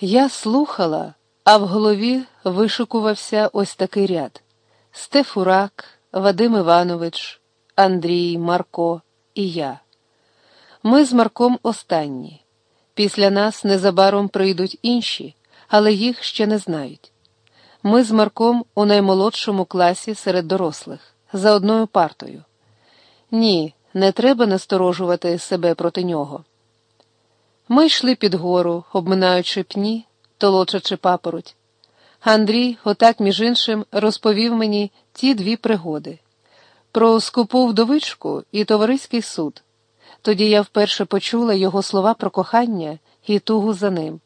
Я слухала, а в голові вишикувався ось такий ряд: Стефурак, Вадим Іванович, Андрій, Марко і я. Ми з Марком останні. Після нас незабаром прийдуть інші, але їх ще не знають. Ми з Марком у наймолодшому класі серед дорослих, за одною партою. Ні, не треба насторожувати себе проти нього. Ми йшли під гору, обминаючи пні, толочачи папороть. Андрій, отак, між іншим, розповів мені ті дві пригоди про скупу вдовичку і товариський суд. Тоді я вперше почула його слова про кохання і тугу за ним.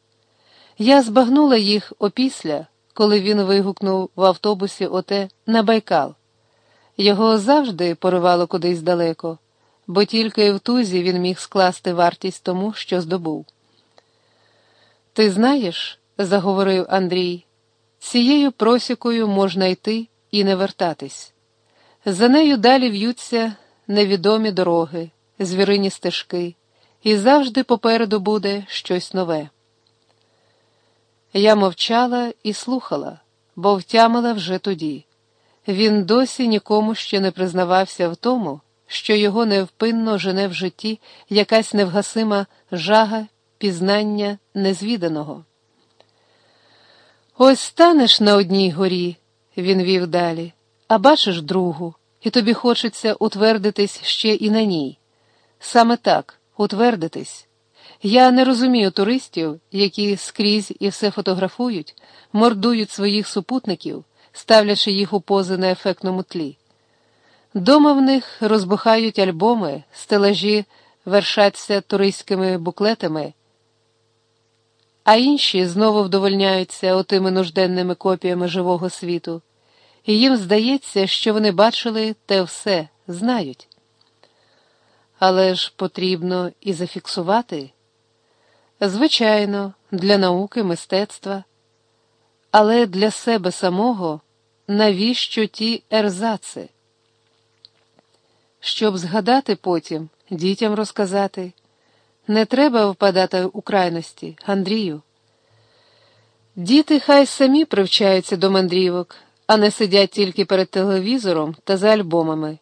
Я збагнула їх опісля, коли він вигукнув в автобусі оте на Байкал. Його завжди поривало кудись далеко, бо тільки в тузі він міг скласти вартість тому, що здобув. Ти знаєш, заговорив Андрій, цією просікою можна йти і не вертатись. За нею далі в'ються невідомі дороги, звірині стежки, і завжди попереду буде щось нове. Я мовчала і слухала, бо втямила вже тоді. Він досі нікому ще не признавався в тому, що його невпинно жене в житті якась невгасима жага пізнання незвіданого. Ось станеш на одній горі, він вів далі, а бачиш другу, і тобі хочеться утвердитись ще і на ній. Саме так, утвердитись. Я не розумію туристів, які скрізь і все фотографують, мордують своїх супутників, ставлячи їх у пози на ефектному тлі. Дома в них розбухають альбоми, стелажі вершаться туристськими буклетами, а інші знову вдовольняються отими нужденними копіями живого світу, і їм здається, що вони бачили те все, знають. Але ж потрібно і зафіксувати. Звичайно, для науки, мистецтва, але для себе самого навіщо ті ерзаци? Щоб згадати потім, дітям розказати, не треба впадати у крайності, Андрію. Діти хай самі привчаються до мандрівок, а не сидять тільки перед телевізором та за альбомами.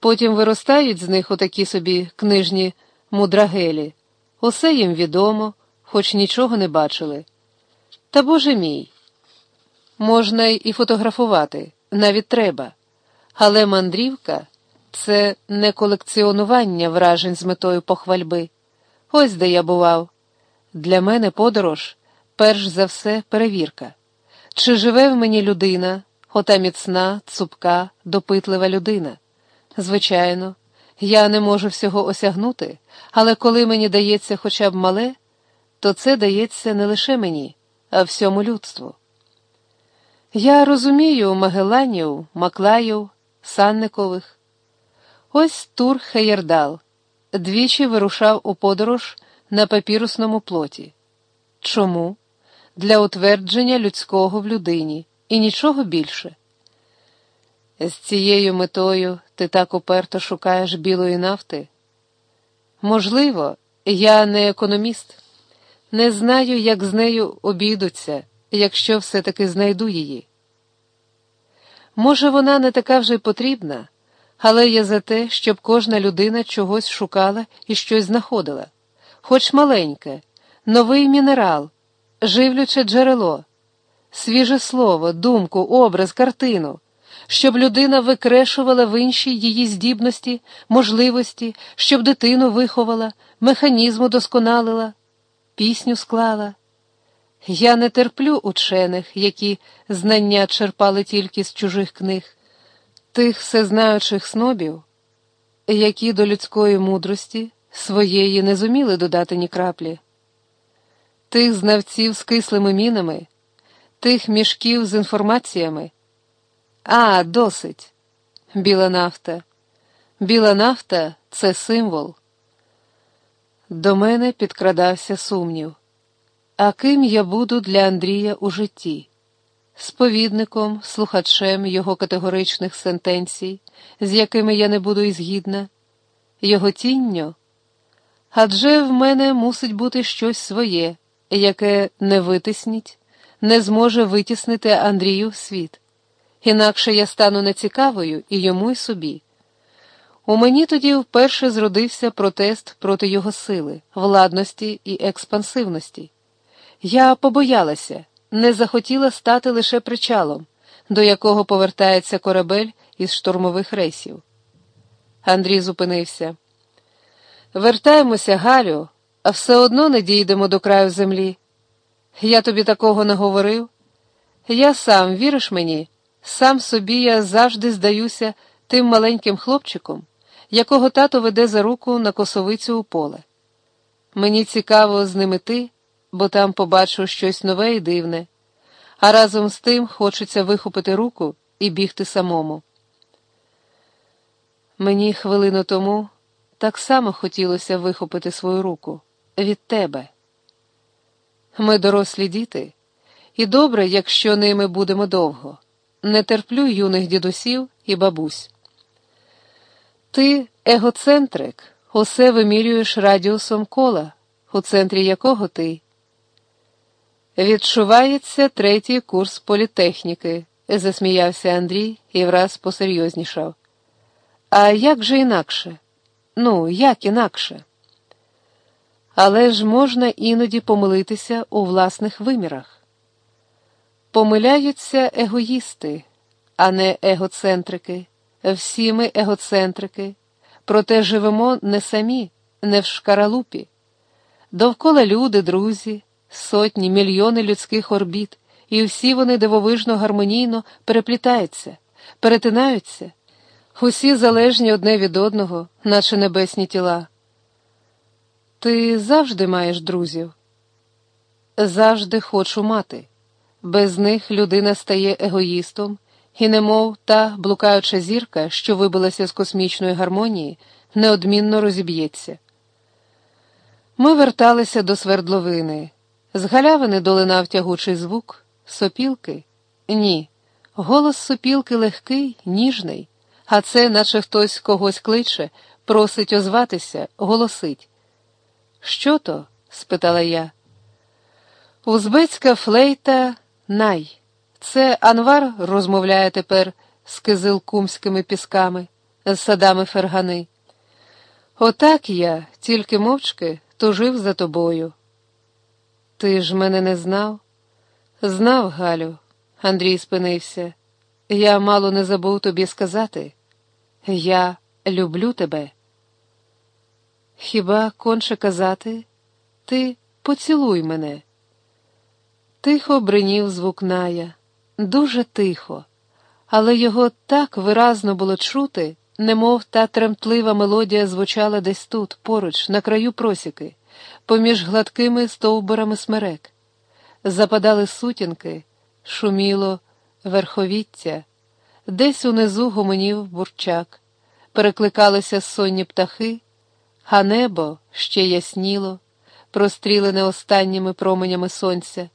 Потім виростають з них отакі собі книжні мудрагелі. Усе їм відомо, хоч нічого не бачили. Та боже мій, можна і фотографувати, навіть треба. Але мандрівка це не колекціонування вражень з метою похвальби. Ось де я бував. Для мене подорож, перш за все, перевірка. Чи живе в мені людина, ота міцна, цупка, допитлива людина? Звичайно, я не можу всього осягнути, але коли мені дається хоча б мале, то це дається не лише мені, а всьому людству. Я розумію Магеланів, Маклаїв, Санникових. Ось Тур Хеєрдал двічі вирушав у подорож на папірусному плоті. Чому? Для утвердження людського в людині і нічого більше. З цією метою ти так уперто шукаєш білої нафти? Можливо, я не економіст, не знаю, як з нею обійдуться, якщо все-таки знайду її. Може, вона не така вже й потрібна, але я за те, щоб кожна людина чогось шукала і щось знаходила, хоч маленьке, новий мінерал, живлюче джерело, свіже слово, думку, образ, картину щоб людина викрешувала в іншій її здібності, можливості, щоб дитину виховала, механізму досконалила, пісню склала. Я не терплю учених, які знання черпали тільки з чужих книг, тих всезнаючих снобів, які до людської мудрості своєї не зуміли додати ні краплі, тих знавців з кислими мінами, тих мішків з інформаціями. А, досить. Біла нафта. Біла нафта це символ. До мене підкрадався сумнів. А ким я буду для Андрія у житті? Сповідником, слухачем його категоричних сентенцій, з якими я не буду і згідна, його тінню? Адже в мене мусить бути щось своє, яке не витисніть, не зможе витіснити Андрію в світ. Інакше я стану нецікавою і йому, і собі. У мені тоді вперше зродився протест проти його сили, владності і експансивності. Я побоялася, не захотіла стати лише причалом, до якого повертається корабель із штурмових рейсів. Андрій зупинився. Вертаємося, Галю, а все одно не дійдемо до краю землі. Я тобі такого не говорив. Я сам, віриш мені, сам собі я завжди здаюся тим маленьким хлопчиком, якого тато веде за руку на косовицю у поле. Мені цікаво з ними ти, бо там побачу щось нове і дивне, а разом з тим хочеться вихопити руку і бігти самому. Мені хвилину тому так само хотілося вихопити свою руку від тебе. Ми дорослі діти, і добре, якщо ними будемо довго. Не терплю юних дідусів і бабусь. Ти егоцентрик, усе вимірюєш радіусом кола, у центрі якого ти. Відчувається третій курс політехніки, засміявся Андрій і враз посерйознішав. А як же інакше? Ну, як інакше? Але ж можна іноді помилитися у власних вимірах. Помиляються егоїсти, а не егоцентрики. Всі ми егоцентрики, проте живемо не самі, не в шкаралупі. Довкола люди, друзі, сотні, мільйони людських орбіт, і всі вони дивовижно гармонійно переплітаються, перетинаються, усі залежні одне від одного, наче небесні тіла. Ти завжди маєш друзів? Завжди хочу мати. Без них людина стає егоїстом, і, немов та блукаюча зірка, що вибилася з космічної гармонії, неодмінно розіб'ється. Ми верталися до свердловини. З галявини долинав тягучий звук, сопілки? Ні. Голос сопілки легкий, ніжний, а це, наче хтось когось кличе, просить озватися, голосить. Що то? спитала я. Узбецька флейта най. Це Анвар розмовляє тепер з кизилкумськими пісками, з садами фергани. Отак я, тільки мовчки, тужив за тобою. Ти ж мене не знав? Знав, Галю, Андрій спинився. Я мало не забув тобі сказати. Я люблю тебе. Хіба конче казати? Ти поцілуй мене. Тихо бринів звук Ная, дуже тихо, але його так виразно було чути, немов та тремтлива мелодія звучала десь тут, поруч, на краю просіки, поміж гладкими стовбурами смерек. Западали сутінки, шуміло верховіття, десь унизу гомонів бурчак, перекликалися сонні птахи, а небо ще ясніло, прострілене останніми променями сонця.